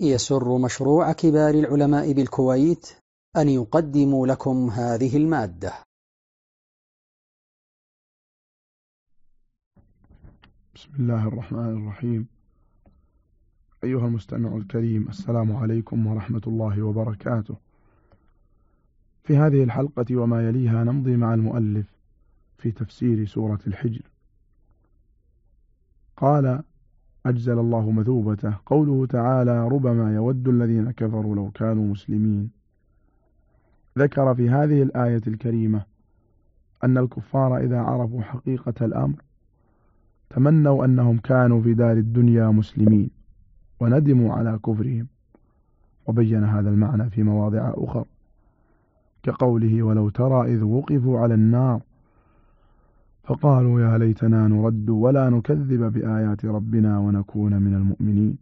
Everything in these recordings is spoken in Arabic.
يسر مشروع كبار العلماء بالكويت أن يقدم لكم هذه المادة. بسم الله الرحمن الرحيم. أيها المستمع الكريم السلام عليكم ورحمة الله وبركاته. في هذه الحلقة وما يليها نمضي مع المؤلف في تفسير سورة الحجر. قال أجزل الله مثوبته. قوله تعالى ربما يود الذين كفروا لو كانوا مسلمين. ذكر في هذه الآية الكريمة أن الكفار إذا عرفوا حقيقة الأمر تمنوا أنهم كانوا في دار الدنيا مسلمين وندموا على كفرهم. وبين هذا المعنى في مواضع أخر كقوله ولو ترى إذ وقفوا على النار فقالوا يا ليتنا نرد ولا نكذب بآيات ربنا ونكون من المؤمنين.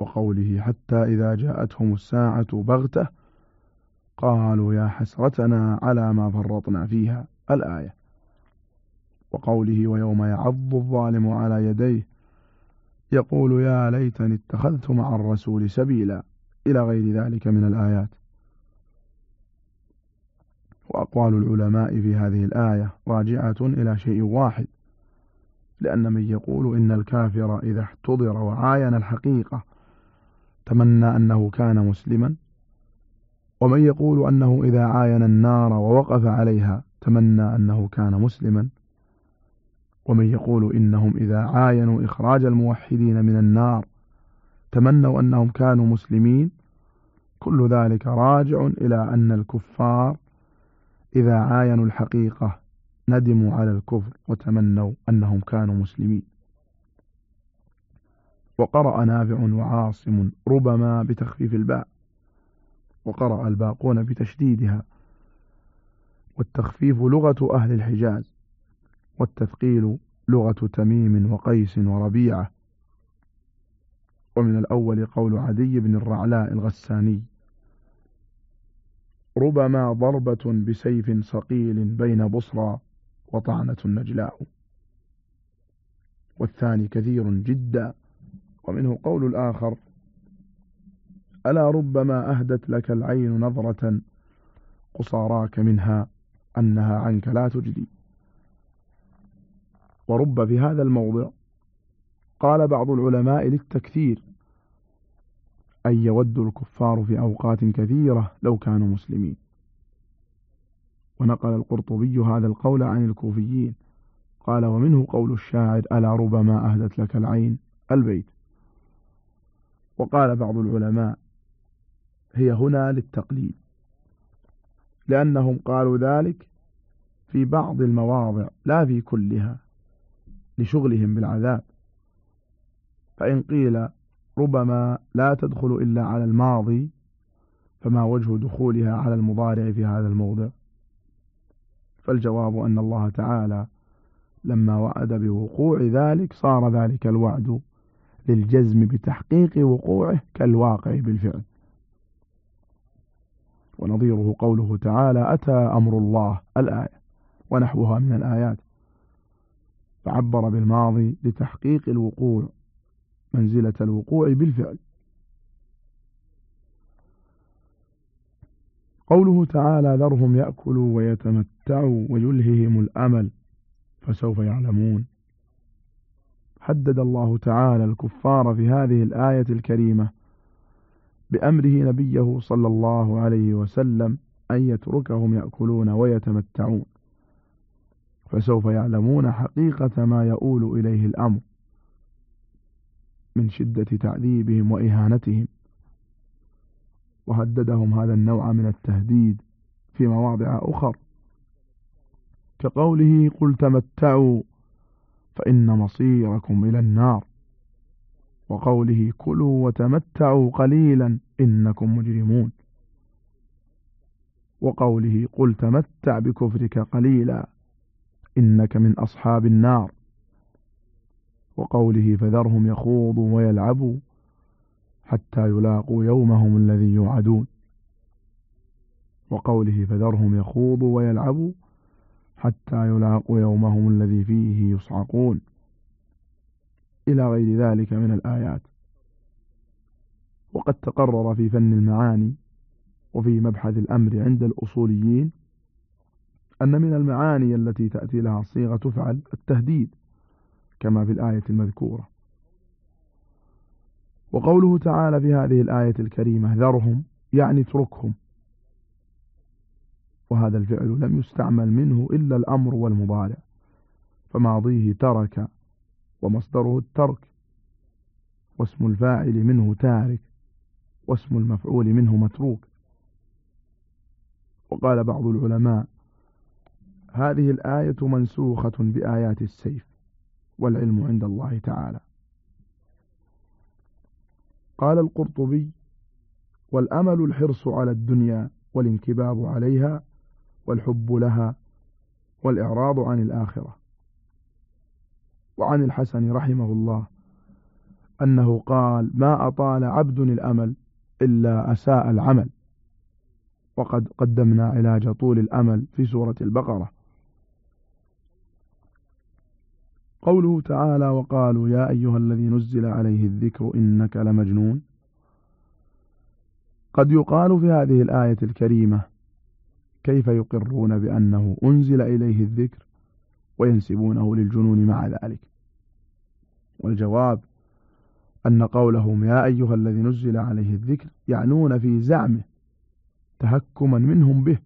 وقوله حتى إذا جاءتهم الساعة بغتة قالوا يا حسرتنا على ما فرطنا فيها الآية. وقوله ويوم يعض الظالم على يديه يقول يا ليتني اتخذت مع الرسول سبيلا إلى غير ذلك من الآيات. وأقوال العلماء في هذه الآية راجعة إلى شيء واحد لأن من يقول إن الكافر إذا احتضر وعاين الحقيقة تمنى أنه كان مسلما ومن يقول أنه إذا عاين النار ووقف عليها تمنى أنه كان مسلما ومن يقول إنهم إذا عاينوا إخراج الموحدين من النار تمنوا أنهم كانوا مسلمين كل ذلك راجع إلى أن الكفار إذا عاينوا الحقيقة ندموا على الكفر وتمنوا أنهم كانوا مسلمين. وقرأ نافع وعاصم ربما بتخفيف الباء وقرأ الباقون بتشديدها. والتخفيف لغة أهل الحجاز والتثقيل لغة تميم وقيس وربيعة. ومن الأول قول عدي بن الرعلاء الغساني ربما ضربة بسيف صقيل بين بصرى وطعنة نجلاء والثاني كثير جدا ومنه قول الآخر ألا ربما أهدت لك العين نظرة قصاراك منها أنها عنك لا تجدي. ورب في هذا الموضع قال بعض العلماء للتكثير أن يود الكفار في أوقات كثيرة لو كانوا مسلمين. ونقل القرطبي هذا القول عن الكوفيين. قال ومنه قول الشاعر ألا ربما أهدت لك العين البيت وقال بعض العلماء هي هنا للتقليد لأنهم قالوا ذلك في بعض المواضع لا في كلها لشغلهم بالعذاب. فإن قيل ربما لا تدخل إلا على الماضي فما وجه دخولها على المضارع في هذا الموضع؟ فالجواب أن الله تعالى لما وعد بوقوع ذلك صار ذلك الوعد للجزم بتحقيق وقوعه كالواقع بالفعل. ونظيره قوله تعالى أتى أمر الله الآية ونحوها من الآيات فعبر بالماضي لتحقيق الوقوع منزلة الوقوع بالفعل. قوله تعالى ذرهم يأكلوا ويتمتعوا ويلههم الأمل فسوف يعلمون. حدد الله تعالى الكفار في هذه الآية الكريمة بأمره نبيه صلى الله عليه وسلم أن يتركهم يأكلون ويتمتعون. فسوف يعلمون حقيقة ما يؤول إليه الأمر. من شدة تعذيبهم وإهانتهم. وهددهم هذا النوع من التهديد في مواضع أخر. كقوله قل تمتعوا فإن مصيركم إلى النار. وقوله كلوا وتمتعوا قليلا إنكم مجرمون. وقوله قل تمتع بكفرك قليلا إنك من أصحاب النار. وقوله فذرهم يخوضوا ويلعبوا حتى يلاقوا يومهم الذي يوعدون. وقوله فذرهم يخوضوا ويلعبوا حتى يلاقوا يومهم الذي فيه يصعقون. إلى غير ذلك من الآيات. وقد تقرر في فن المعاني وفي مبحث الأمر عند الأصوليين أن من المعاني التي تأتي لها صيغة تفعل التهديد. كما في الآية المذكورة. وقوله تعالى في هذه الآية الكريمة ذرهم يعني اتركهم. وهذا الفعل لم يستعمل منه إلا الأمر والمضارع. فماضيه ترك ومصدره الترك. واسم الفاعل منه تارك. واسم المفعول منه متروك. وقال بعض العلماء هذه الآية منسوخة بآيات السيف. والعلم عند الله تعالى. قال القرطبي والأمل الحرص على الدنيا والانكباب عليها والحب لها والإعراض عن الآخرة. وعن الحسن رحمه الله أنه قال ما أطال عبد الأمل إلا أساء العمل. وقد قدمنا علاج طول الأمل في سورة البقرة. قوله تعالى وقالوا يا أيها الذي نزل عليه الذكر إنك لمجنون. قد يقال في هذه الآية الكريمة كيف يقرون بأنه أنزل إليه الذكر وينسبونه للجنون مع ذلك. والجواب أن قولهم يا أيها الذي نزل عليه الذكر يعنون في زعمه تهكما منهم به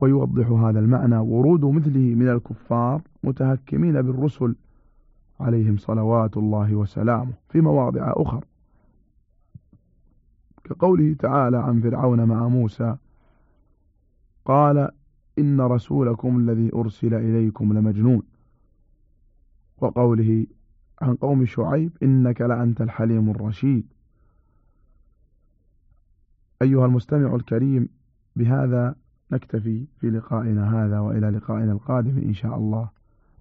ويوضح هذا المعنى ورود مثله من الكفار متهكمين بالرسل عليهم صلوات الله وسلامه في مواضع أخر. كقوله تعالى عن فرعون مع موسى قال إن رسولكم الذي أرسل إليكم لمجنون. وقوله عن قوم شعيب إنك لأنت الحليم الرشيد. أيها المستمع الكريم بهذا نكتفي في لقائنا هذا وإلى لقائنا القادم إن شاء الله.